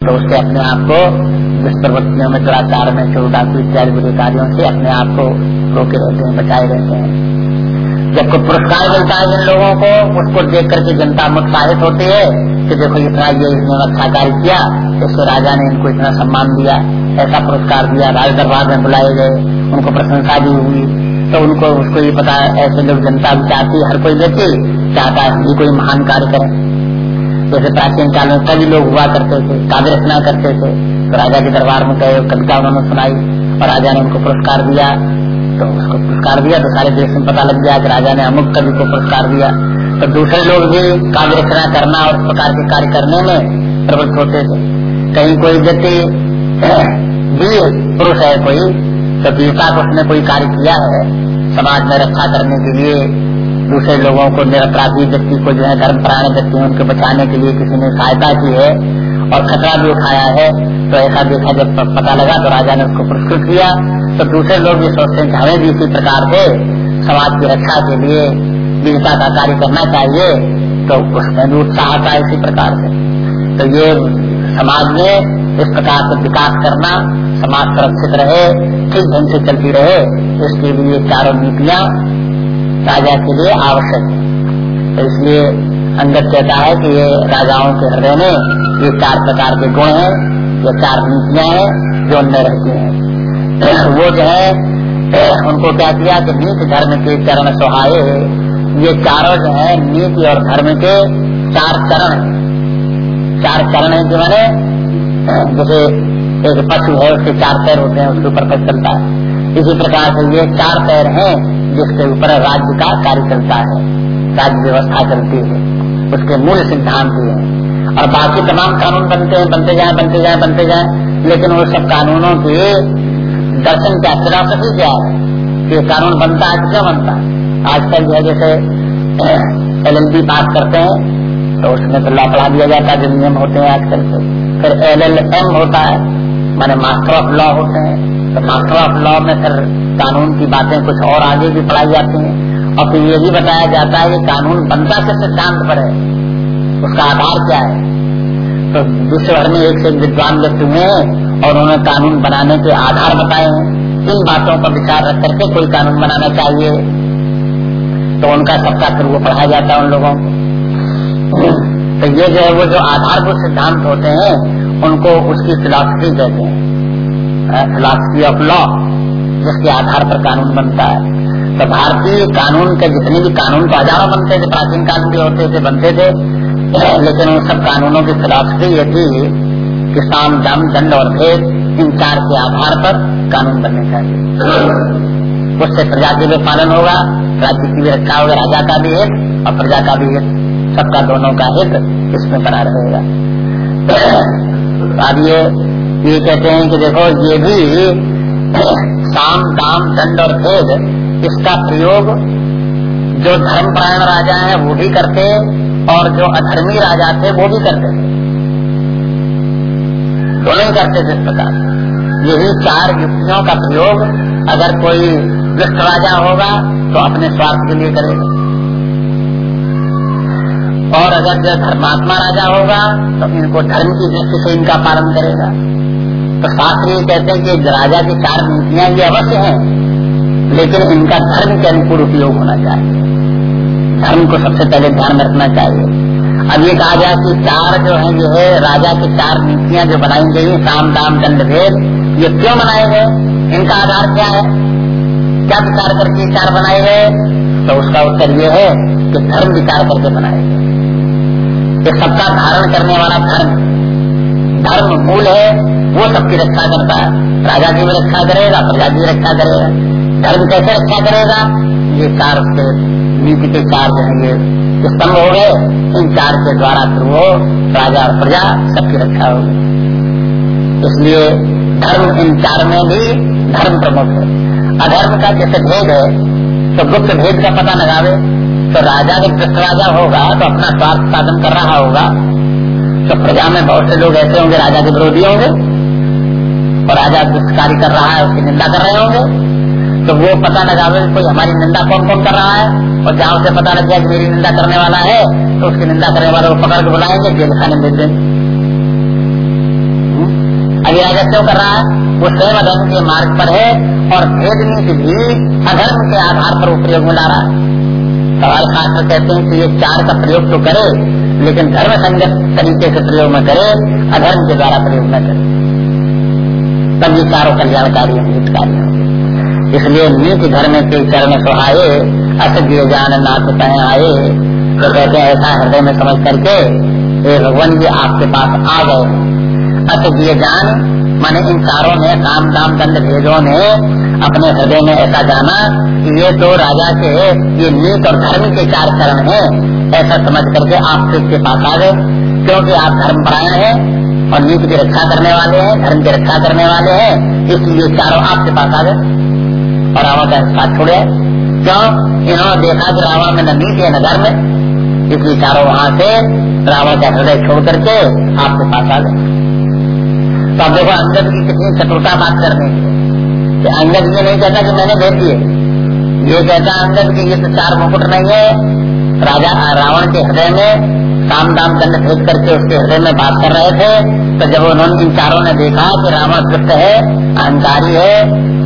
तो उससे अपने आप को दुष्प्रवृत्तियों में दुराचार में चौडाकू इत्यादि बुरे कार्यों से अपने आप को रोके रहते हैं, बचाए रहते हैं। जब कोई पुरस्कार मिलता है जिन लोगों को, उसको देख करके जनता उत्साहित होती है कि देखो इतना ये इसने अच्छा कार्य किया इससे राजा ने इनको इतना सम्मान दिया, ऐसा पुरस्कार दिया, राज दरबार में बुलाए गए, उनको प्रशंसा भी हुई। तो उनको, उसको ये पता ऐसे लोग जनता भी चाहती हर कोई व्यक्ति चाहता है कोई महान कार्य करे। जैसे प्राचीन काल में सभी लोग हुआ करते थे, काव्य रचना करते थे। तो राजा के दरबार में गए, कविता उन्होंने सुनाई और राजा ने उनको पुरस्कार दिया। तो उसको पुरस्कार दिया तो सारे देश में पता लग गया कि राजा ने अमुक कवि को पुरस्कार दिया। तो दूसरे लोग भी काव्य रचना करना और प्रकार के कार्य करने में प्रवृत्त होते थे। कहीं कोई व्यक्ति वीर पुरुष है कोई तो वीरता को उसने कोई कार्य किया है समाज में रक्षा करने के लिए दूसरे लोगों को निरपराधी व्यक्ति को जो है धर्म प्राण व्यक्ति उनको बचाने के लिए किसी ने सहायता की है और खतरा भी उठाया है तो ऐसा देखा जब पता लगा तो राजा ने उसको पुरस्कृत किया। तो दूसरे लोग भी सोचते हैं हमें भी इसी प्रकार से समाज की रक्षा के लिए वीरता का कार्य करना चाहिए तो उसमें भी उत्साह आता है इसी प्रकार से। तो ये समाज में इस प्रकार से विकास करना, समाज सुरक्षित रहे, ठीक ढंग से चलती रहे, इसके लिए चारों नीतियाँ राजा के लिए आवश्यक है। तो इसलिए अंगत कहता है कि ये राजाओं के हृदय में ये चार प्रकार के गुण हैं, ये चार नीतियाँ हैं जो उनमें रहती हैं। वो जो है, उनको क्या किया कि नीति धर्म के चरण सुहाये ये चारों जो है, नीति और धर्म के चार चरण चार चरण है जो मैंने, जैसे एक पशु है, उसके चार पैर होते हैं, उसके ऊपर पैर चलता है। इसी प्रकार से ये चार पैर हैं जिसके ऊपर राज्य का कार्य चलता है, राज्य व्यवस्था चलती है, उसके मूल सिद्धांत ही है। और बाकी तमाम कानून बनते हैं, बनते जाए बनते जाए बनते जाए, लेकिन वो सब कानूनों के दर्शन क्या, फिलासफी क्या है? कि कानून बनता है क्यों बनता है? आजकल जो है, जैसे एल एल बी पास करते हैं तो उसमें तो लॉ पढ़ा दिया जाता है, जो नियम होते हैं आजकल से फिर एल एल एम होता है माने मास्टर ऑफ़ लॉ होते हैं। तो मास्टर ऑफ़ लॉ में फिर कानून की बातें कुछ और आगे भी पढ़ाई जाती हैं। और फिर ये भी बताया जाता है कि कानून बनता किस सिद्धांत पर है उसका आधार क्या है? तो विश्व भर में एक से एक विद्वान व्यक्ति हुए और उन्होंने कानून बनाने के आधार बताए हैं। इन बातों का विचार रख करके कोई कानून बनाना चाहिए। तो उनका सबका फिर वो पढ़ाया जाता है उन लोगों को। तो ये जो है, वो जो आधारभूत सिद्धांत होते हैं उनको उसकी फिलासफी कहते हैं। फिलासफी ऑफ़ लॉ जिसके आधार पर कानून बनता है। तो भारतीय कानून के जितने भी कानून तो हज़ारों बनते थे, प्राचीन काल भी होते थे, बनते थे। लेकिन उन सब कानूनों की फिलासफी ये थी कि साम, दम, दंड और भेद, इन चार के आधार पर कानून बनने चाहिए उससे प्रजा के भी पालन होगा, राज्य की भी रक्षा होगा, राजा का भी हित और प्रजा का भी हित। सबका दोनों का हित इसमें बना रहेगा। अब ये ये कहते हैं कि देखो, ये भी साम, दाम, दंड और भेद, इसका प्रयोग जो धर्म धर्मपरायण राजा है, वो भी करते और जो अधर्मी राजा थे, वो भी करते। थे दोनों ही करते थे इस प्रकार। यही चार युक्तियों का प्रयोग, अगर कोई दुष्ट राजा होगा तो अपने स्वार्थ के लिए करेगा। और अगर जो धर्मात्मा राजा होगा तो इनको धर्म की दृष्टि से इनका पालन करेगा। तो शास्त्र ये कहते हैं कि राजा की चार नीतियाँ ये अवश्य हैं, लेकिन इनका धर्म के अनुकूल उपयोग होना चाहिए। धर्म को सबसे पहले ध्यान रखना चाहिए। अब ये कहा जाए कि चार जो है, ये है राजा की चार नीतियाँ जो बनाई गई साम, दाम, दंड, भेद। ये क्यों बनाए गए? इनका आधार क्या है? क्या विचार करके चार बनाए गए? तो उसका उत्तर ये है कि धर्म विचार करके बनाए गए। सबका धारण करने वाला धर्म धर्म मूल है, वो सबकी रक्षा करता है। राजा की भी रक्षा करेगा, प्रजा की रक्षा करेगा। धर्म कैसे रक्षा करेगा? ये चार के नीति के चार जो स्तंभ हो गए, इन चार के द्वारा फिर वो राजा और प्रजा सबकी रक्षा होगी। इसलिए धर्म इन चार में भी धर्म प्रमुख है। अधर्म का जैसे भेद है तो गुप्त भेद का पता लगावे। तो राजा जब भ्रष्ट राजा होगा तो अपना स्वार्थ साधन कर रहा होगा। तो प्रजा में बहुत से लोग ऐसे होंगे, राजा के विरोधी होंगे। और राजा कार्य कर रहा है, उसकी निंदा कर रहे होंगे। तो वो पता लगा कोई हमारी निंदा कौन कौन कर रहा है। और जहाँ उसे पता लग गया कि मेरी निंदा करने वाला है तो उसकी निंदा करने वाले को पकड़ के बुलाएँगे, जेल खाने में देंगे। ये राजा क्यों कर रहा है? वो स्वयं अधर्म के मार्ग पर है और भेद नीति भी अधर्म के आधार पर उपयोग में ला रहा है। सवाल शास्त्र कहते हैं कि ये चार का प्रयोग तो करे, लेकिन धर्म संगत तरीके से प्रयोग न करे, अधर्म के द्वारा प्रयोग न करे। तब ये चारों कल्याणकारी हितकारी होंगे इसलिए नीति धर्म के चरण सुहाये अस दिए जान नाथ तय आए तो कहते हैं, ऐसा हृदय में समझ करके ये भगवान जी, आपके पास आ गए। दिए जान माने इन चारों ने काम दाम दंड भेदों ने अपने हृदय में ऐसा जाना कि ये तो राजा के, ये नीत और धर्म के चार चरण है। ऐसा समझ करके आप फिर के पास आ गए। क्योंकि आप धर्म परायण हैं और नीति की रक्षा करने वाले हैं, धर्म की रक्षा करने वाले हैं, इसलिए चारों आपके पास आ गए। और रावण का साथ छोड़े क्यों? इन्होंने देखा कि रावण में न नीति है, न धर्म है। इसलिए चारों वहाँ से रावण का हृदय छोड़ करके आपके पास आ गए। तो देखो अंगद की कितनी चतुरता बात करने की कि अंगद ये नहीं कहता कि मैंने भेज दिए ये कहता अंगद की ये तो चार मुकुट नहीं है। राजा रावण के हृदय में काम दाम दंड भेज करके उसके हृदय में बात कर रहे थे। तो जब उन्होंने इन चारों ने देखा कि रावण दुष्ट है, अहंकारी है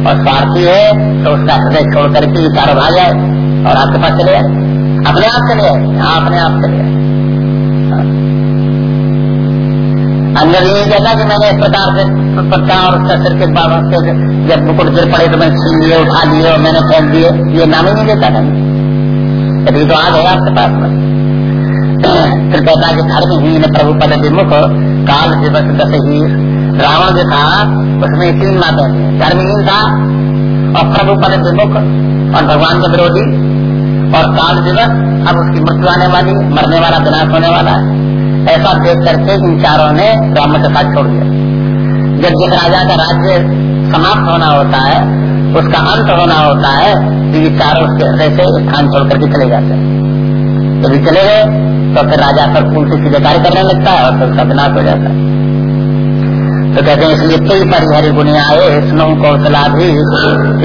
और स्वार्थी है तो उसका हृदय छोड़ करके ये चारों भाग जाए और आपके पास चले अपने आप चले आए। अपने आप चले अंदर ये कहता कि मैंने इस प्रकार से पत्ता और उसका सिर के बाद जब मुकुट गिर पड़े तो मैं छीन लिए, उठा लिए और मैंने फेंक दिए। ये नाम ही नहीं देता था। कभी तो आ गया आपके पास में। फिर कहता कि धर्म ही धर्महीन प्रभु पद विमुख, काल दिवस दस ही रावण जो था उसमें तीन बातें धर्महीन था और प्रभु पद विमुख और भगवान के विरोधी। और काल दिवस, अब उसकी मृत्यु आने वाली, मरने वाला, विनाश होने वाला है। ऐसा देख करके इन चारों ने ब्राह्मण के साथ छोड़ दिया। जब जिस राजा का राज्य समाप्त होना होता है, उसका अंत होना होता है तो ये चारों से स्थान छोड़ करके चले जाते हैं। यदि चले गए तो फिर राजा पर फूल से सीधे कार्य करने लगता है और फिर उसका विनाश हो जाता है। तो कहते हैं, इसलिए कई परिहरी गुने आए स्नो कौशला भी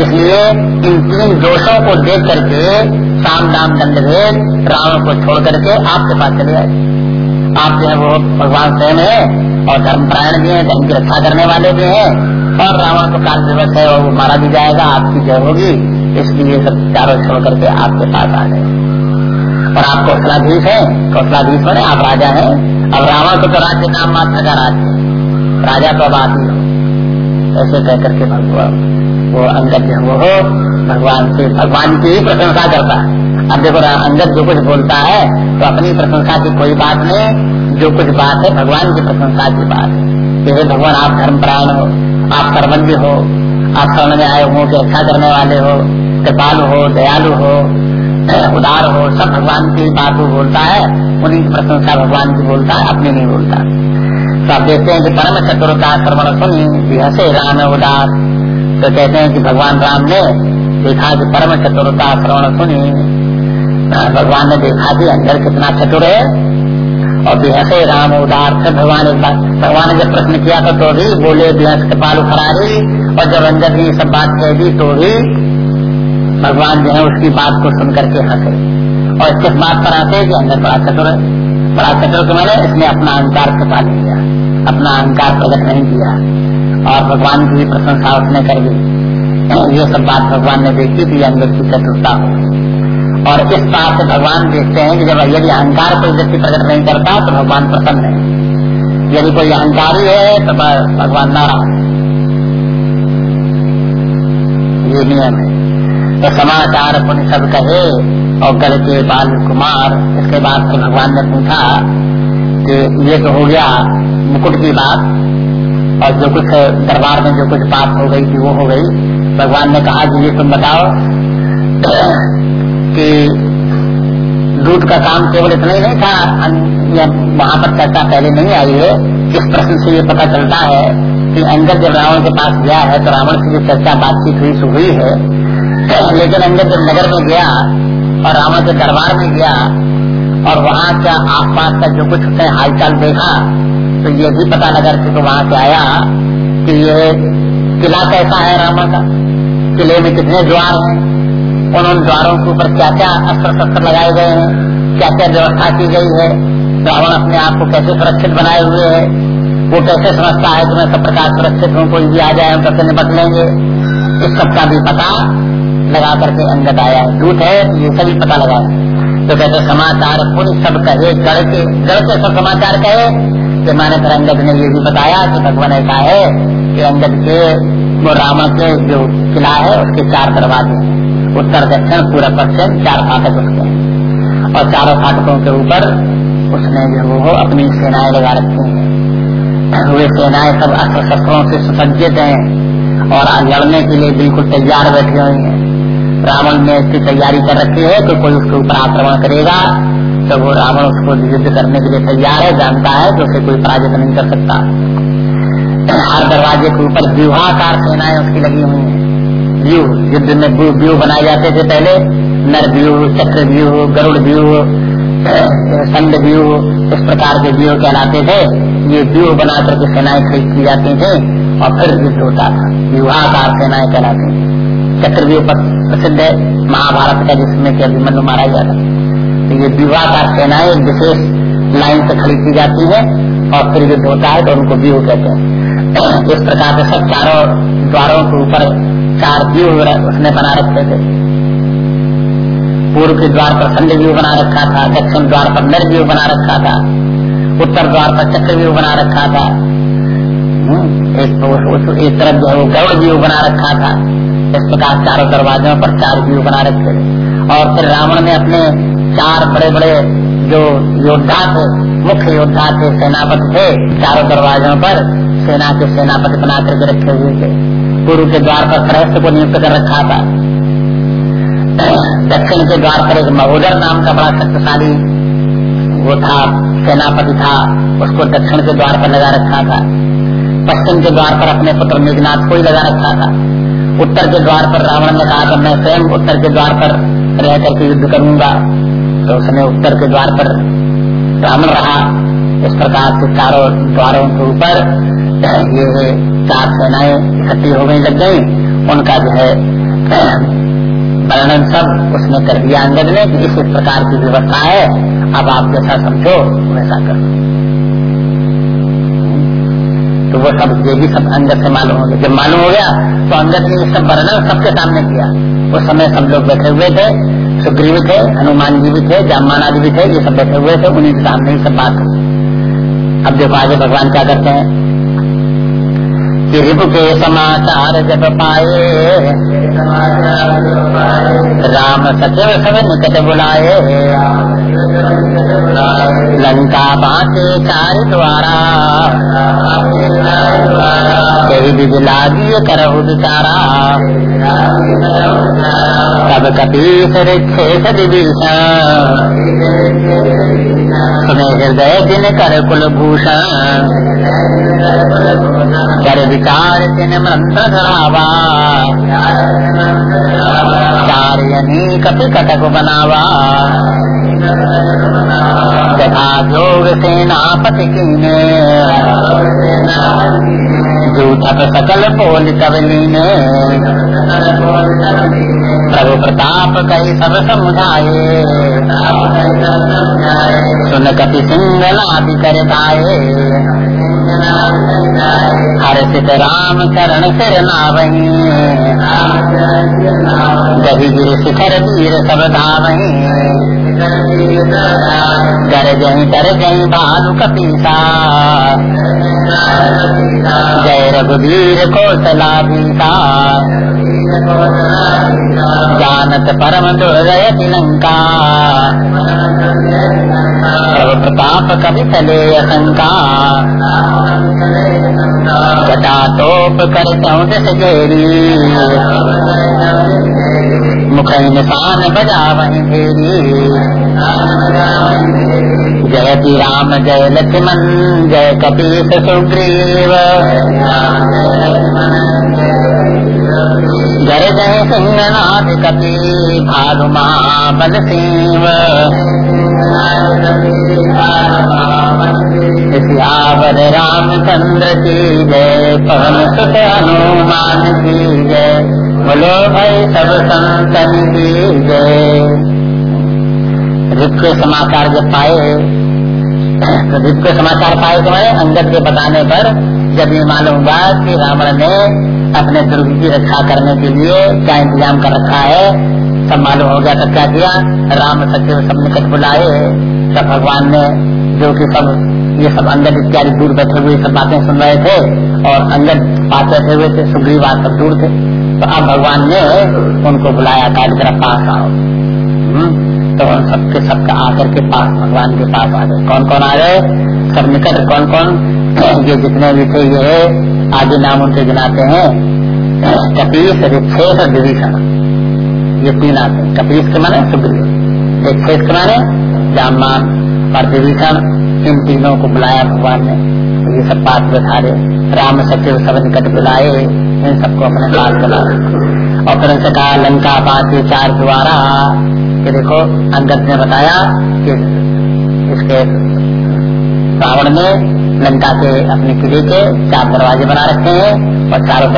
इसलिए इन तीन दोषों को देख करके साम दाम दंड भेद रावण को छोड़ करके आपके पास चले आए। आप जो है वो भगवान स्वयं है और धर्मपरायण भी है, धर्म की रक्षा करने वाले भी हैं। और रावण को काल दिवस है और वो मारा भी जाएगा, आपकी जय होगी। इसलिए सब चारों छोड़ करके आपके पास आ गए। और आप कौशलाधीश है, कौशलाधीश बने, आप राजा है। अब रावण को तो राज्य नाम मात्र का राज्य राजा तो अब आदि हो ऐसे कह करके भगवान, वो अंगद जो वो हो, भगवान से, भगवान की ही प्रशंसा करता है। अब देखो अंगद जो कुछ बोलता है तो अपनी प्रशंसा की कोई बात नहीं, जो कुछ बात है भगवान की प्रशंसा की बात है। जैसे भगवान आप धर्म प्राण हो, आप कर्मज्ञ हो, आप शरण में आए हो, कि अच्छा करने वाले हो, कृपालु हो, दयालु हो, उदार हो, सब भगवान की बात वो बोलता है, उन्हीं की प्रशंसा भगवान की बोलता है, अपनी नहीं बोलता। तो आप देखते हैं कि परम चतुरता श्रवण सुनी हसे राम उदार। तो कहते हैं कि भगवान राम ने देखा कि परम चतुरता श्रवण सुनी भगवान ने देखा कि अंदर कितना चतुर है। और बेहसे राम उदार से भगवान भगवान ने जब प्रश्न किया था तो भी बोले बेहस कृपालु फरारी और जब अंदर ने सब बात कह दी तो भी भगवान जो है उसकी बात को सुन करके हंसे और किस बात पर आते कि अंदर बड़ा चतुर है। बड़ा चतुर के मैंने इसने अपना अहंकार छुपा लिया अपना अहंकार प्रकट नहीं किया। और भगवान की प्रशंसा उसने कर दी। ये सब बात भगवान ने देखी थी अंदर की चतुरता हो और इस बात से भगवान देखते हैं कि जब यदि अहंकार कोई व्यक्ति प्रकट नहीं करता तो भगवान प्रसन्न है। यदि कोई अहंकारी है तो भगवान नाराज़ ये नियम है। तो समाचार पुण्य सब कहे, और गल के बाल कुमार इसके बाद फिर भगवान ने पूछा कि ये तो हो गया मुकुट की बात, और जो कुछ दरबार में जो कुछ बात हो गई थी, वो हो गई। भगवान ने कहा कि ये तुम बताओ। कि दूध का काम केवल इतना ही नहीं था वहाँ पर चर्चा पहले नहीं आई है। इस प्रश्न से ये पता चलता है कि अंदर जब रावण के पास गया है तो रावण से जो चर्चा बातचीत हुई, सो हुई है। लेकिन अंदर जब नगर में गया और रावण के दरबार में गया और वहाँ का आस पास का जो कुछ उसने हालचाल देखा तो ये भी पता लगा कि तो वहाँ से आया कि ये किला कैसा है रामा का? किले में कितने द्वार हैं? उन द्वारों के ऊपर क्या क्या अस्त्र शस्त्र लगाए गए हैं क्या क्या व्यवस्था की गई है रावण अपने आप को कैसे सुरक्षित बनाए हुए है, वो कैसे समझता है कि मैं सब प्रकार सुरक्षित हूँ, कोई भी आ जाए, हम सबसे निपट लेंगे। इस सब का भी पता लगा करके अंगत आया। है झूठ है ये सभी पता लगा तो कहते, समाचार पूरी सब कहे, गढ़ के गढ़ के सब समाचार कहे। कि मैंने फिर अंगद ने ये भी बताया कि भगवान ऐसा है कि अंगद के वो रावण के जो किला है, उसके चार दरवाजे उत्तर दक्षिण पूरा पश्चिम, चार फाटक उसके। और चारों फाटकों के ऊपर उसने जो वो अपनी सेनाएँ लगा रखी हैं। वे सेनाएँ सब अस्त्र शस्त्रों से सुसज्जित हैं और लड़ने के लिए बिल्कुल तैयार बैठी हुई हैं। रावण ने इसकी तैयारी कर रखी है कि कोई उसके ऊपर आक्रमण करेगा तो वो रावण उसको युद्ध करने के लिए तैयार है, जानता है तो उसे कोई पराजित नहीं कर सकता। हर दरवाजे के ऊपर व्यूहाकार सेनाएँ उसकी लगी हुई है। व्यू युद्ध में व्यू बनाए जाते थे पहले, नर व्यू चक्र व्यू गरुड़ व्यू संड व्यू इस प्रकार के व्यू कहलाते थे। ये व्यू बना करके सेनाएँ खरीद की जाती थी और फिर युद्ध होता था। व्यूहाकार सेनाएँ कहलाती थी। चक्रव्यूह प्रसिद्ध है, महाभारत का जिसमें कि अभिमन्यु मारा था। तो ये व्यूहाकार सेनाएँ विशेष लाइन से खड़ी की जाती है और फिर युद्ध होता है तो उनको व्यूह कहते हैं। इस प्रकार से सब चारों द्वारों के ऊपर चार व्यूह उसने बना रखे थे। पूर्व के द्वार पर संध व्यू बना रखा था दक्षिण द्वार पर नर व्यू बना रखा था उत्तर द्वार पर चक्र व्यू बना रखा था। हम्म, एक, एक तरफ़ जो है गौड़ व्यू बना रखा था। इस प्रकार चारों दरवाजों पर चार व्यू बना रखे थे। और फिर रावण ने अपने चार बड़े बड़े जो योद्धा थे मुख्य योद्धा थे सेनापति थे चारों दरवाजों पर सेना के सेनापति बना करके रखे हुए थे। पूर्व के द्वार पर श्रेष्ठ को नियुक्त कर रखा था। दक्षिण के द्वार पर एक महोदर नाम का बड़ा शक्तिशाली वो था, सेनापति था, उसको दक्षिण के द्वार पर लगा रखा था। पश्चिम के द्वार पर अपने पुत्र मेघनाथ को ही लगा रखा था। उत्तर के द्वार पर रावण ने कहा था मैं स्वयं उत्तर के द्वार पर रह करके युद्ध करूँगा। तो उसने उत्तर के द्वार पर रावण रहा। इस प्रकार से चारों द्वारों के ऊपर ये चार सेनाएँ इकट्ठी हो गई लग गई। उनका जो है, वर्णन सब उसने कर दिया अंगद ने कि इस प्रकार की व्यवस्था है। अब आप जैसा समझो, वैसा करो। तो वो सब ये भी सब अंगद से मालूम हो गया। जब मालूम हो गया तो अंगद ने सब वर्णन सबके सामने किया। उस समय सब लोग बैठे हुए थे, सुग्रीव थे, हनुमान जी भी थे जामान जी भी थे, ये सब बैठे हुए थे, उन्हीं के सामने ही सब बात अब देखो आगे भगवान क्या करते हैं। कि रिपु के समाचार जब पाए राम सचिव सब निकट बुलाए लंका बांटे चार द्वारा कही करहु बिचारा तब कपीस रिक्षे सुने, हृदय दिन कर कुलभूषण कर विचार दिन मंत्र धरावा चार कपि कटक बनावा। तथा जोग सेनापति की ने। जूठक सकल पोल कवली ने। प्रभु प्रताप कई सब समुदाये सुन कपि सिंगल आदि कर हर्षित राम चरण सिर नावही। गही गिर शिखर तीर सब धावही। कर जही कर जही भालु कपीसा। जय रघुवीर कौशलाधीसा। जानत परम दुर्जय तिलंका। प्रभु प्रताप कवि घटा तोप कर गेरी मुख निशान बजा वही जयति राम, जय लक्ष्मण, जय कपीस सुग्रीव। जय जय कपी भालु महाबल सिंह सियावर रामचंद्र की जय पवन सुत हनुमान की जय। बोलो भाई सब संतन की जय। के समाचार जब पाए तो जिसको समाचार पाए तो अंगद के बताने पर जब ये मालूम हुआ कि रावण ने अपने दुर्ग की रक्षा करने के लिए क्या इंतज़ाम कर रखा है सब मालूम हो गया तो क्या किया? राम सचिव सब निकट बुलाए। सब भगवान ने जो कि सब, ये सब अंगद इत्यादि दूर बैठे हुए सब बातें सुन रहे थे और अंगद पास बैठे हुए थे सुग्रीव सब दूर थे। तो अब भगवान ने उनको बुलाया काल जरा पास आओ। हम्म। तो उन सबके, सबका आकर के पास, भगवान के पास आ गए। कौन कौन आ गए? सब निकट कौन कौन ये जितने भी थे ये आदि नाम उनसे गिनाते हैं। कपीस रिक्षेष और विभीषण। ये तीन आते हैं। कपीस के माने सुग्रीव। रिक्षेष के माने जामान और विभीषण। इन तीनों को बुलाया भगवान ने। तो ये सब पास बैठा रहे राम सचिव सब निकट बुलाए। इन सबको अपने पास बुला और फिर उनसे कहा, लंका पास चार द्वारा। कि देखो, अंगद ने बताया कि इसके रावण ने लंका के अपने किले के चार दरवाजे बना रखे हैं और चारों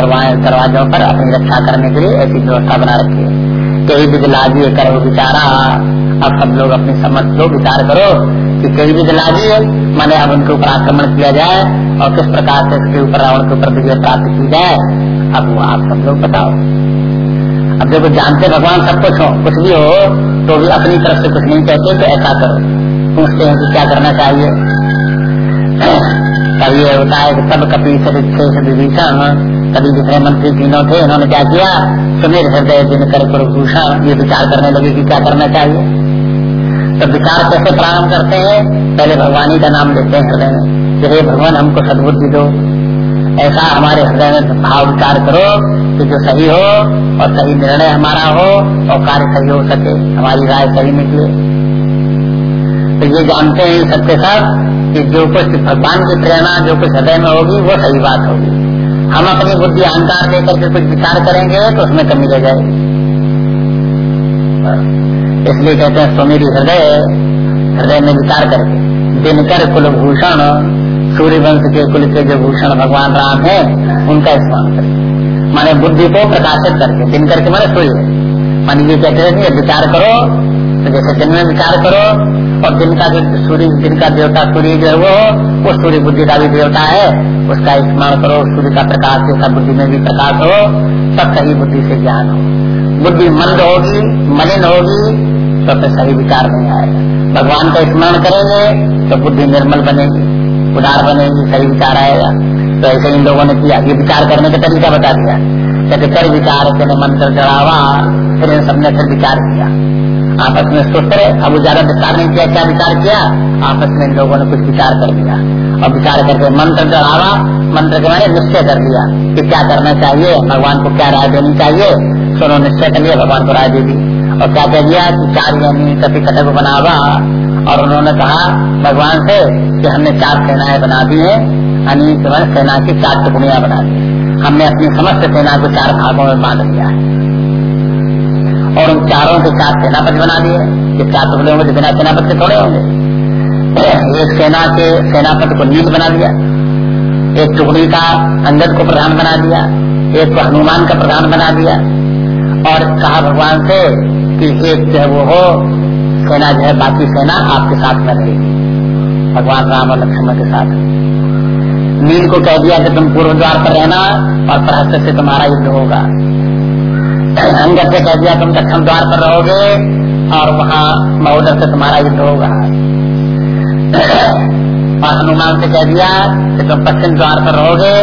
दरवाजों पर अपनी रक्षा करने के लिए ऐसी व्यवस्था बना रखी है। कई भी लाजी करो विचारा अब सब लोग अपनी समझ लो विचार करो कि कई भी लाजी है मैंने अब उनके ऊपर आक्रमण किया जाए और किस प्रकार से इसके ऊपर रावण के ऊपर विजय प्राप्त की जाए, अब वो आप सब लोग बताओ। अब देखो, जानते भगवान सब कुछ हो, कुछ भी हो तो भी अपनी तरफ़ से कुछ नहीं कहते तो ऐसा करो। पूछते हैं कि क्या करना चाहिए। ये होता है कि सब कपी से विभीषण कभी दूसरे मंत्री तीनों थे, उन्होंने क्या किया? सुमिर हृदय दिन कर भूषण, ये विचार करने लगे कि क्या करना चाहिए? तो विचार कैसे प्रारंभ करते हैं? पहले भगवानी का नाम लेते हैं हृदय में। हे भगवान, हमको सदबुद्धि दो। ऐसा हमारे हृदय में भाव विचार करो कि जो सही हो और सही निर्णय हमारा हो और कार्य सही हो सके, हमारी राय सही निकले। तो ये जानते हैं सबके साथ कि जो कुछ भगवान की प्रेरणा, जो कुछ हृदय में होगी, वो सही बात होगी। हम अपनी बुद्धि अहंकार लेकर के कुछ विचार करेंगे तो उसमें कमी रह जाएगी। इसलिए कहते हैं सुमेरी हृदय हृदय में विचार करके, दिनकर कुलभूषण सूर्य वंश के कुल के जो भूषण भगवान राम है, उनका स्मरण करें। माने बुद्धि को प्रकाशित करके दिन करके माने सूर्य। मान ये कहते हैं विचार करो तो जैसे दिन में विचार करो और दिन का सूर्य दिन का देवता सूर्य जो है वो वो सूर्य बुद्धि का भी देवता है। उसका स्मरण करो, सूर्य का प्रकाश जैसा बुद्धि में भी प्रकाश हो, सब सही बुद्धि से ज्ञान हो। बुद्धि मंद होगी, मलिन होगी तो फिर सही विचार नहीं आएगा। भगवान का स्मरण करेंगे तो बुद्धि निर्मल बनेगी, उदार बनेगी, सही विचार आएगा। तो ऐसे इन लोगों ने किया। ये विचार करने का तरीका बता दिया। कहते कर विचार मंत्र चढ़ावा, फिर इन सबने फिर विचार किया। आपस में सोच रहे। अब ज़्यादा विचार नहीं किया, क्या विचार किया? आपस में लोगों ने कुछ विचार कर दिया। और विचार करके मंत्र चढ़ावा, मंत्र के मैंने निश्चय कर दिया कि क्या करना चाहिए, भगवान को क्या राय देनी चाहिए। सुनो, निश्चय कर लिया, भगवान को राय दे दी। और क्या कह दिया कि चार यानी कभी कटक बनावा। और उन्होंने कहा, भगवान से कि हमने चार सेनाएँ बना दी है। अनिल सेना की चार टुकड़ियाँ बना दी। हमने अपनी समस्त सेना को चार भागों में बाँध है। और उन चारों के साथ सेनापति बना दिए। ये चार टुकड़े होंगे तो बिना सेनापति के थोड़े होंगे। एक सेना के सेनापति को नीत बना दिया। एक टुकड़ी का अंगद को प्रधान बना दिया। एक को हनुमान का प्रधान बना दिया। और कहा भगवान से कि एक जो वो हो, सेना जो है, बाकी सेना आपके साथ में रहेगी। भगवान राम और लक्ष्मण के साथ। नील को कह दिया कि तुम पूर्व द्वार पर रहना और प्रहस्त से तुम्हारा युद्ध होगा। अंगद से कह दिया तुम दक्षिण द्वार पर रहोगे और वहाँ महोदय से तुम्हारा युद्ध होगा। और हनुमान से कह दिया कि तुम पश्चिम द्वार पर रहोगे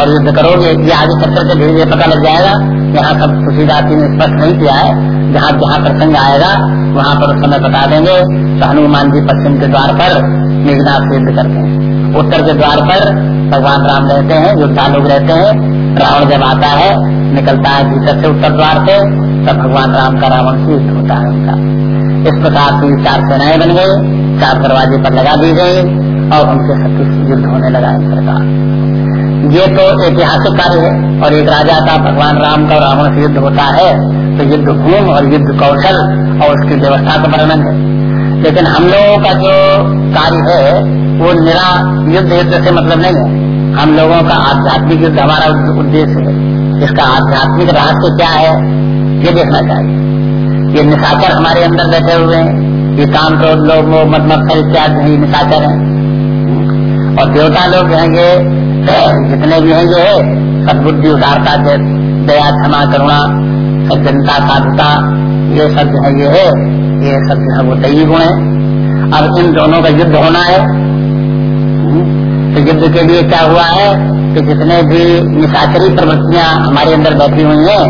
और युद्ध करोगे। ये आगे चक्कर के धीरे पता लग जाएगा। यहाँ सब तुलसीदास जी ने स्पष्ट नहीं किया है। जहाँ जहाँ प्रसंग आएगा, वहाँ पर उस समय बता देंगे तो हनुमान जी पश्चिम के द्वार पर मेघनाथ युद्ध करते हैं। उत्तर के द्वार पर भगवान राम रहते हैं, योद्धा लोग रहते हैं। रावण जब आता है निकलता है भीतर से उत्तर द्वार से, तब भगवान राम का रावण से युद्ध होता है उनका। इस प्रकार की चार सेनाएँ बन गई, चार दरवाजे पर लगा दी गई, और उनके सत्य युद्ध होने लगा इस प्रकार। ये तो ऐतिहासिक कार्य है, और एक राजा का भगवान राम का रावण से युद्ध होता है तो युद्ध भूम और युद्ध कौशल और उसकी व्यवस्था का वर्णन है। लेकिन हम लोगों का जो कार्य है, वो निरा युद्ध युद्ध से मतलब नहीं है। हम लोगों का आध्यात्मिक युद्ध हमारा उद्देश्य है। इसका आध्यात्मिक रहस्य क्या है, ये देखना चाहिए। ये निशाचर हमारे अंदर बैठे हुए हैं। ये काम क्रोध लोग मत मत निशाचर है। और देवता लोग रहेंगे, जितने भी हैं ये सदबुद्धि, उदारता दया, क्षमा, करुणा, सज्जनता, साधुता, ये सब जो है, ये है, ये सब जो है, वो दैवी गुण है। अब इन दोनों का युद्ध होना है। तो युद्ध के लिए क्या हुआ है कि जितने भी निशाचरी प्रवृत्तियाँ हमारे अंदर बैठी हुई हैं,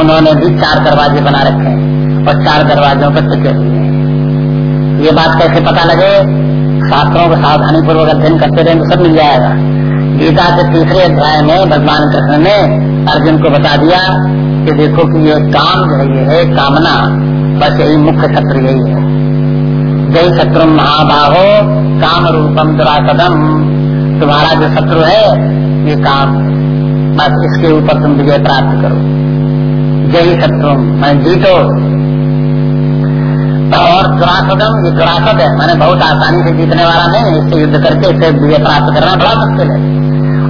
उन्होंने भी चार दरवाजे बना रखे हैं और चार दरवाजों पर टिके हुए हैं। ये बात कैसे पता लगे? शास्त्रों को सावधानी पूर्वक अध्ययन करते रहे तो सब मिल जाएगा। गीता के तीसरे अध्याय में भगवान कृष्ण ने अर्जुन को बता दिया कि देखो कि ये काम जो है, ये है कामना, बस यही मुख्य शत्रु यही है। जय शत्रु महाबाहो काम रूपम दुराकदम तुम्हारा जो शत्रु है, ये काम। बस इसके ऊपर तुम विजय प्राप्त करो। जय शत्रु, मैं जीतो। और दुरासदम ये दुरासद है। मैंने बहुत आसानी से जीतने वाला नहीं इससे युद्ध करके इसे विजय प्राप्त करना बड़ा मुश्किल है।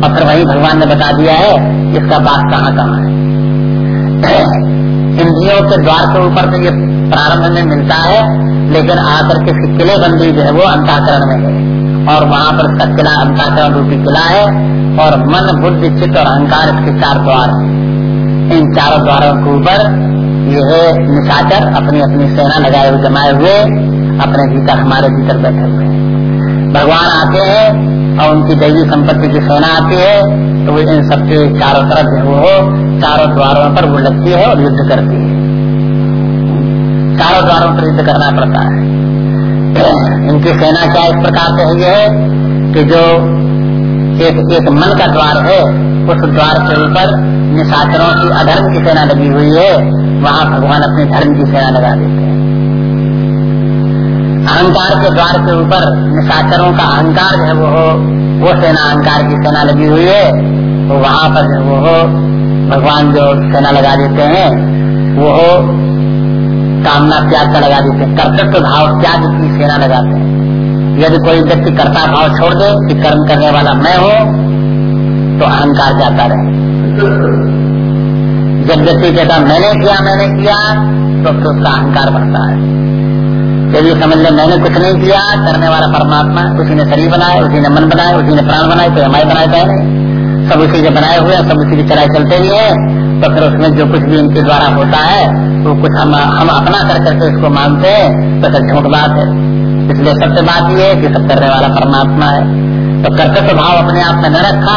और फिर वही भगवान ने बता दिया है, इसका बात कहाँ कहाँ है इंद्रियों के द्वार के ऊपर तो ये प्रारंभ में मिलता है, लेकिन आकर के किले बंदी जो है वो अंताकरण में है। और वहाँ पर किला अंताकरण रूपी किला है और मन, बुद्धि, चित्त और अहंकार इसके चार द्वार है। इन चारों द्वारों के ऊपर ये है निशाचर, अपनी अपनी सेना लगाए हुए, जमाए हुए, अपने भीतर, हमारे भीतर बैठे हुए। हैं भगवान आते हैं और उनकी दैवी संपत्ति की सेना आती है तो वो इन सबके चारों तरफ़ वो चारों द्वारों पर वो लगती है और युद्ध करती है। चारों द्वारों पर युद्ध करना पड़ता है। इनकी सेना क्या इस प्रकार से है कि जो एक एक मन का द्वार है, उस द्वार के ऊपर निशाचरों की अधर्म की सेना लगी हुई है, वहाँ भगवान अपने धर्म की सेना लगा देते हैं। अहंकार के द्वार के ऊपर निशाचरों का अहंकार है वो हो, वो सेना, अहंकार की सेना लगी हुई है तो वहाँ पर वो हो, भगवान जो सेना लगा देते हैं, वो हो कामना त्याग का लगा देते हैं। कर्तव्य भाव त्याग की सेना लगाते हैं। यदि कोई व्यक्ति कर्ता भाव छोड़ दे कि कर्म करने वाला मैं हो तो अहंकार जाता रहे। जब व्यक्ति कहता, मैंने किया मैंने किया तो फिर उसका अहंकार बढ़ता है। यदि समझ ले, मैंने कुछ नहीं किया, करने वाला परमात्मा, उसी ने शरीर बनाए उसी ने मन बनाए उसी ने प्राण बनाए तो हमारे बनाए तो नहीं। सब उसी के बनाए हुए सब उसी की चराई चलते भी है। फिर उसमें जो कुछ भी उनके द्वारा होता है तो कुछ हम हम अपना कर करके इसको मानते हैं तो सब झूठ बात है। इसलिए सत्य बात ये है कि सब करने वाला परमात्मा है। तो कर्तव्य भाव अपने आप में न रखा,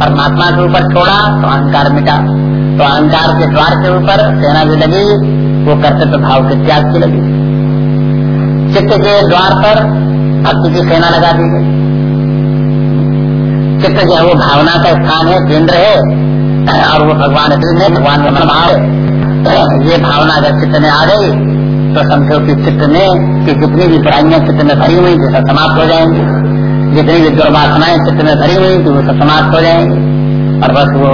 परमात्मा के ऊपर छोड़ा तो अहंकार मिटा। तो अहंकार के द्वार के ऊपर सेना भी लगी, वो कर्तव्य भाव के त्याग की लगी। चित्त के द्वार पर भक्ति की सेना लगा दी गई। चित्त जो है, वो भावना का स्थान है, केंद्र है। और वो भगवान है भगवान का मनभाव है ये भावना अगर चित्त में आ गई तो समझो कि चित्त में कि जितनी भी बुराइयाँ चित्त में भरी हुई थी सब समाप्त हो जाएँगी। जितनी भी दुर्वासनाएँ चित्त में भरी हुई थी वो सब समाप्त हो जाएँगी। और बस वो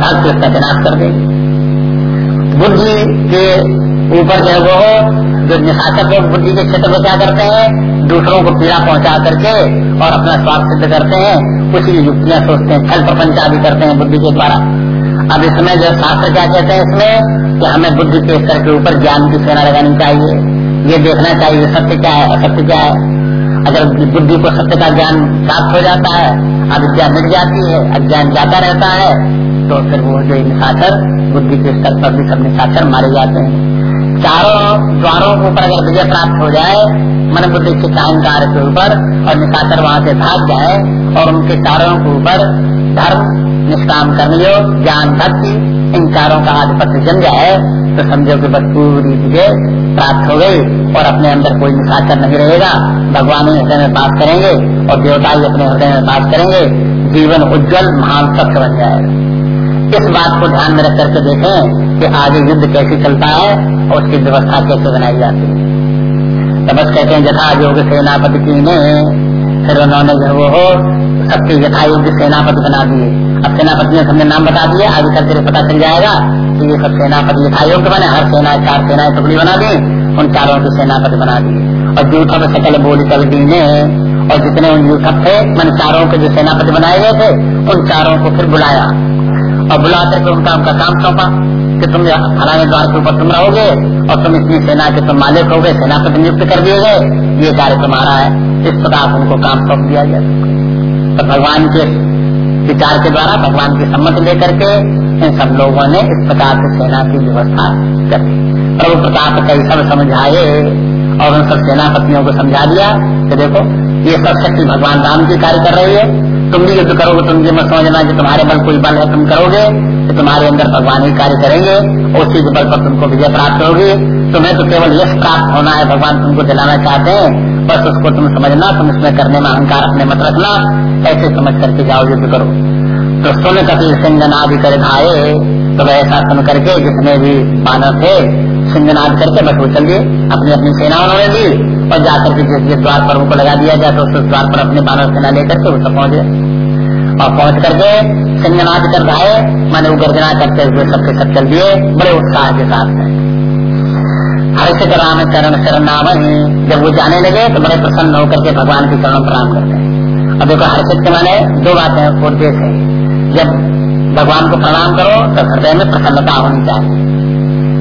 भक्त उसका विनाश कर देंगे। बुद्धि के ऊपर जो वो जो निशाचक लोग बुद्धि के क्षेत्र में क्या करते हैं, दूसरों को पीड़ा पहुँचा करके और अपना स्वास्थ्य सिद्ध करते हैं कुछ युक्तियाँ सोचते हैं छल प्रपंच आदि करते हैं बुद्धि के द्वारा। अब इसमें जो शास्त्र क्या कहते हैं इसमें, कि हमें बुद्धि के स्तर के ऊपर ज्ञान की सेना लगानी चाहिए। ये देखना चाहिए, सत्य क्या है, असत्य क्या है। अगर बुद्धि को सत्य का ज्ञान प्राप्त हो जाता है, अविद्या मिट जाती है, अज्ञान जाता रहता है तो फिर वो जो निशाचर, बुद्धि के स्तर पर भी सब निशाचर मारे जाते हैं। चारों द्वारों के ऊपर अगर विजय प्राप्त हो जाए, मन बुद्धि के अहंकार के ऊपर और निशाचर वहाँ से भाग जाए और उनके चारों के ऊपर धर्म, निष्काम कर्मयोग ज्ञान, भक्ति, इन चारों का आधिपत्य जम जाए तो समझो कि बस पूरी विजय प्राप्त हो गई और अपने अंदर कोई निशाचर नहीं रहेगा। भगवान ही हृदय में बात करेंगे और देवता ही अपने हृदय में बात करेंगे। जीवन उज्जवल, महान स्वच्छ बन जाएगा। इस बात को ध्यान में रख करके देखें कि आगे युद्ध कैसे चलता है और उसकी व्यवस्था कैसे बनाई जाती है। तो बस कहते हैं जथा योग सेनापति की ने, फिर उन्होंने जो वो हो, सबके यथा योग्य सेनापति बना दिए। अब सेनापति ने सबने नाम बता दिया, आगे चलते पता चल जाएगा कि ये सब सेनापति यथा योग्य बने, हर सेना चार सेना टुकड़ी बना दी, उन चारों के सेनापति बना दिए। और जूठा में सकल बोली कल दी ने, और जितने उन यूथक थे, मन चारों के जो सेनापति बनाए गए थे, उन चारों को फिर बुलाया। और बुला करके उनका उनका काम सौंपा कि तुम फलाने द्वार के ऊपर तुम रहोगे और तुम इतनी सेना के तुम मालिक हो गए सेनापति नियुक्त कर दिए गए। ये कार्य तुम्हारा है। इस प्रकार उनको काम सौंप दिया गया। तो भगवान के विचार के द्वारा, भगवान की सम्मति लेकर के इन सब लोगों ने इस प्रकार से सेना की व्यवस्था कर दी। प्रभु प्रताप कई सब समझाए और उन सब सेनापतियों को समझा दिया कि देखो, ये सब शक्ति भगवान राम की कार्य कर रही है। तुम भी युद्ध करोगे, तुम ये मत समझना कि तुम्हारे बल कोई बल है, तुम करोगे तो तुम्हारे अंदर भगवान ही कार्य करेंगे उसी के बल पर तुमको विजय प्राप्त होगी। तुम्हें तो केवल यश प्राप्त होना है, भगवान तुमको दिलाना चाहते हैं। बस उसको तुम समझना, तुम इसमें करने में अहंकार अपने मत रखना, ऐसे समझ करके जाओ, युद्ध करो। तो सुन कभी सिंगनादि कर खाए तो ऐसा सुन करके जितने भी बानर थे सिंगनाद करके बस वो चल दिए। अपनी अपनी सेना उन्होंने ली और जाकर के जिस द्वार पर उनको लगा दिया जाए तो उस द्वार पर अपने बानर सेना लेकर के उसको पहुँच गए। और पहुँच करके सिंगनाद कर रहे मैंने वो गर्जना करते हुए सबके सब चल दिए। बड़े उत्साह के साथ हर्षित राम चरण शरण नाम जब वो जाने लगे तो बड़े प्रसन्न होकर के भगवान के चरण प्रणाम करते हैं। अब देखो हर्षित के माने दो बातें उद्देश्य है। जब भगवान को प्रणाम करो तो हृदय में प्रसन्नता होनी चाहिए।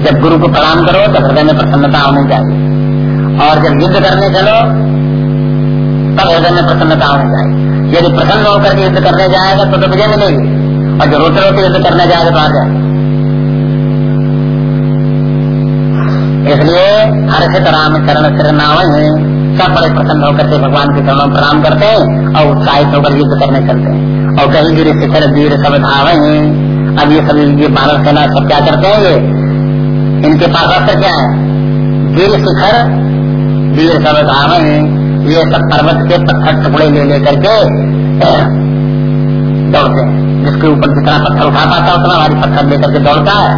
जब गुरु को प्रणाम करो तो हृदय में प्रसन्नता होनी चाहिए और जब युद्ध करने चलो तब हृदय में प्रसन्नता होनी चाहिए यदि प्रसन्न होकर युद्ध करने जाएगा तो, तो विजय मिलेगी। और जो रोते रोते युद्ध करने जाएगा तो आ जाए इसलिए हर्षित राम चरण सिरनाव सब बड़े प्रसन्न होकर के भगवान के चरणों प्रणाम करते हैं और उत्साहित होकर युद्ध करने चलते हैं। और कहीं गिर शिखर वीर सब धावे अब ये सभी ये बारह सेना सब क्या करते हैं ये इनके पास असर क्या है वीर शिखर वीर सब ये सब पर्वत के पत्थर टुकड़े ले लेकर के, दौड़ते जिसके ऊपर जितना पत्थर उठा पाता उतना भारी पत्थर लेकर के दौड़ता है।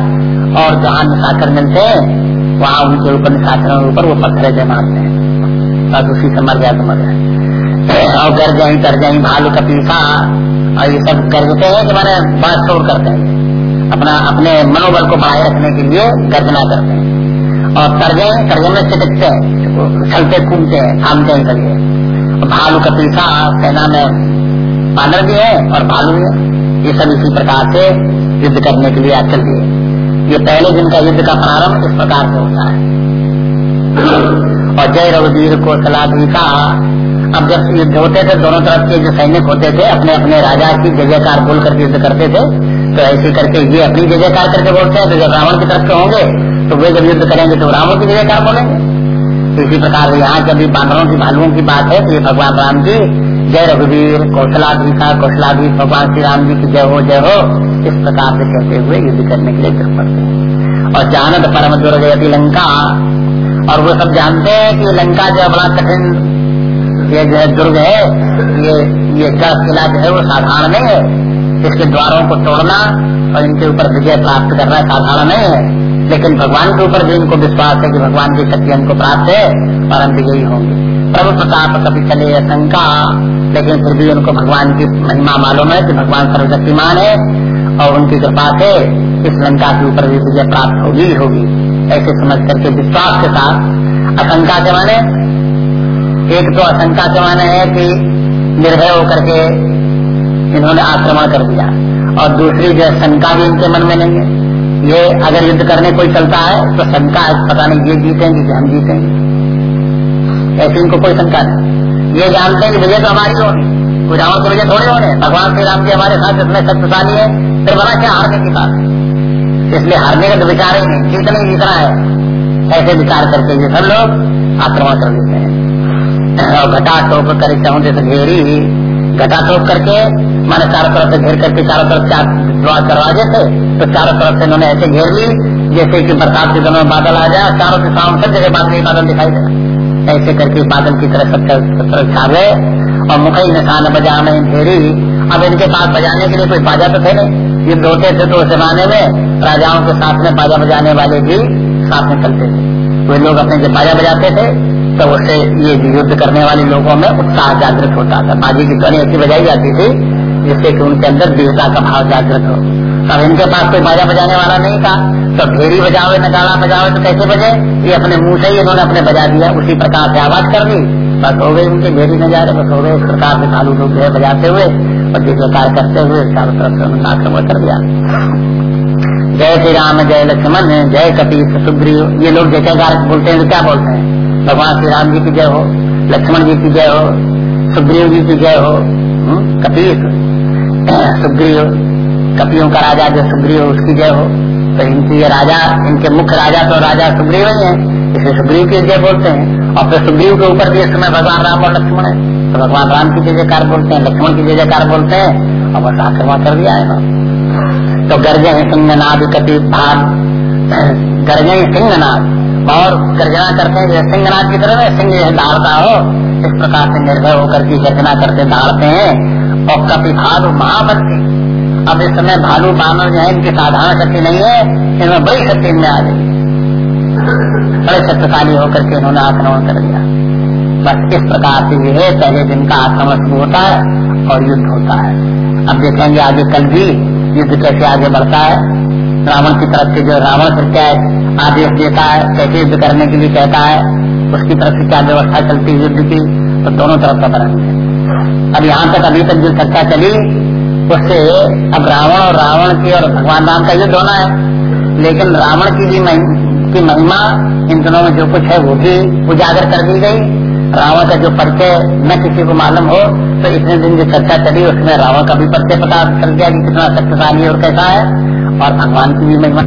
और जहाँ निशाकर मिलते हैं, वहाँ उनके ऊपर निशाकरों ऊपर वो पत्थर दे मारते हैं। बस उसी से मर गया तो मर गया। और गर जाई कर जाई भालू का पीछा। और ये सब गरजते हैं कि बात छोड़ करते हैं। अपना, अपने मनोबल को बनाए रखने के लिए गर्जना करते हैं। और तर्जे तर्जे में चिटकते हैं कूदते हैं थामते हैं करिए भालू का पीछा सेना में बानर भी है और भालू है। ये सब इसी प्रकार से युद्ध करने के लिए आज चल दिए ये पहले दिन का युद्ध का प्रारंभ इस प्रकार से होता है। और जय रघुवीर को सलाह भी अब जब युद्ध होते थे, दोनों तरफ़ के जो सैनिक होते थे अपने अपने राजा की जय जयकार बोल कर युद्ध करते थे तो ऐसे करके ये अपनी जय जयकार करके बोलते हैं तो जब रावण की तरफ़ से होंगे तो वे जब युद्ध करेंगे तो रावण की जयकार बोलेंगे। तो इसी प्रकार यहाँ जब भी बानरों की, भालुओं की बात है तो ये भगवान राम जी जय रघुवीर, कौशलाधीश कौशलाधीश, भगवान श्री राम जी की जय हो जय हो, इस प्रकार से कहते हुए युद्ध करने के लिए चल पड़ते और जानत परम दुर्गयती लंका, और वो सब जानते हैं कि लंका जो बड़ा कठिन ये जो है दुर्ग है, ये ये किला जो है वो साधारण नहीं है। इसके द्वारों को तोड़ना और इनके ऊपर विजय प्राप्त करना साधारण नहीं है। लेकिन भगवान के ऊपर भी इनको विश्वास है कि भगवान की शक्ति हमको प्राप्त है और हम विजयी होंगे। प्रभु प्रताप कभी चले शंका, लेकिन फिर भी उनको भगवान की महिमा मालूम है कि भगवान सर्वशक्तिमान है और उनकी कृपा से इस लंका के ऊपर भी विजय प्राप्त होगी ही होगी। ऐसे समझ करके विश्वास के साथ आशंका के माने एक तो आशंका के माने है कि निर्भय होकर के इन्होंने आक्रमण कर दिया। और दूसरी जो शंका भी इनके मन में नहीं है। ये अगर युद्ध करने कोई चलता है तो शंका है, पता नहीं ये जीतेंगे कि हम जीतेंगे। ऐसी इनको कोई शंका नहीं। ये जानते हैं कि विजय तो हमारी होगी कोई रावण के विजय थोड़े होने भगवान श्री राम जी हमारे साथ इतने शक्तिशाली है, फिर बना क्या हारने की बात इसलिए हारने का तो विचार ही नहीं, जीतना जीतना है। ऐसे विचार करके ये सब लोग आक्रमण कर देते हैं। और घटा टोप कर जैसे घेरी घटा टोप करके मैंने चारों तरफ़ से घेर करके चारों तरफ़ चार दरवाजे थे तो चारों तरफ़ से इन्होंने ऐसे घेर ली जैसे कि बरसात के दिनों में बादल आ जाए, चारों से शाम सब जगह बादल ही बादल दिखाई दे ऐसे करके बादल की तरह सब छा गए, और मुखई निशान बजा में घेरी अब इनके पास बजाने के लिए कोई बाजा तो थे नहीं। युद्ध होते थे तो जमाने में राजाओं के साथ में बाजा बजाने वाले भी साथ में चलते थे। वे लोग अपने जब बाजा बजाते थे तो उससे ये युद्ध करने वाले लोगों में उत्साह जागृत होता था। बाजी की ध्वनि ऐसी बजाई जाती थी, जिससे कि उनके अंदर वीरता का भाव जागृत हो। अब इनके पास कोई बाजा बजाने वाला नहीं था तो ढेरी बजावे नगाड़ा बजावे तो कैसे बजे? ये अपने मुँह से ही इन्होंने अपने बजा दिया। उसी प्रकार से आवाज़ कर दी बस हो गई उनके भेड़ी नजारे, बस हो गए। इस प्रकार से खालू लोग बजाते हुए और जिस प्रकार करते हुए चारों तरफ़ से उन्होंने आक्रमण कर दिया। जय श्री राम, जय लक्ष्मण, जय कपीस सुग्रीव। ये लोग जय जयकार बोलते हैं तो क्या बोलते हैं? भगवान श्री राम जी की जय हो लक्ष्मण जी की जय हो सुग्रीव जी की जय हो हम्म, कपीस सुग्रीव कपियों का राजा जो सुग्रीव उसकी जय हो। तो इनकी ये राजा इनके मुख्य राजा तो राजा सुग्रीव ही है इसे सुग्रीव की जय बोलते हैं। और फिर सुग्रीव के ऊपर भी इस समय भगवान राम और लक्ष्मण है। तो भगवान राम की जय जयकार बोलते हैं लक्ष्मण की जय जयकार बोलते हैं और बस आक्रमण कर दिया है। तो गर्जे सिंहनाद कति भाग गर्जे सिंहनाद। और गर्जना करते हैं जैसे सिंहनाद की तरह सिंह जैसे दहाड़ता हो, इस प्रकार से निर्भय होकर की गर्जना करते दहाड़ते हैं। और कपि भालू महाभक्ति अब इस समय भालू बानर जो है, इनकी साधारण शक्ति नहीं है, इनमें बड़ी शक्ति इनमें आ गई। बड़े शक्तिशाली होकर के इन्होंने आक्रमण कर दिया। बस इस प्रकार से ये है, पहले दिन का आक्रमण शुरू होता है और युद्ध होता है। अब देखेंगे आगे कल भी युद्ध कैसे आगे बढ़ता है। रावण की तरफ़ से जो रावण फिर आदेश देता है कैसे युद्ध करने के लिए कहता है, उसकी तरफ़ से क्या व्यवस्था चलती है युद्ध की तो दोनों तरफ़ का बना अब यहाँ तक अभी तक जो चर्चा चली, उससे अब रावण और रावण की और भगवान राम का युद्ध होना है। लेकिन रावण की भी की महिमा, इन दोनों में जो कुछ है, वो भी उजागर कर दी गई। रावण का जो परिचय न किसी को मालूम हो तो इतने दिन जो चर्चा चली, उसमें रावण का भी परिचय पता चल गया कि कितना शक्तिशाली और कैसा है, और भगवान की भी महिमा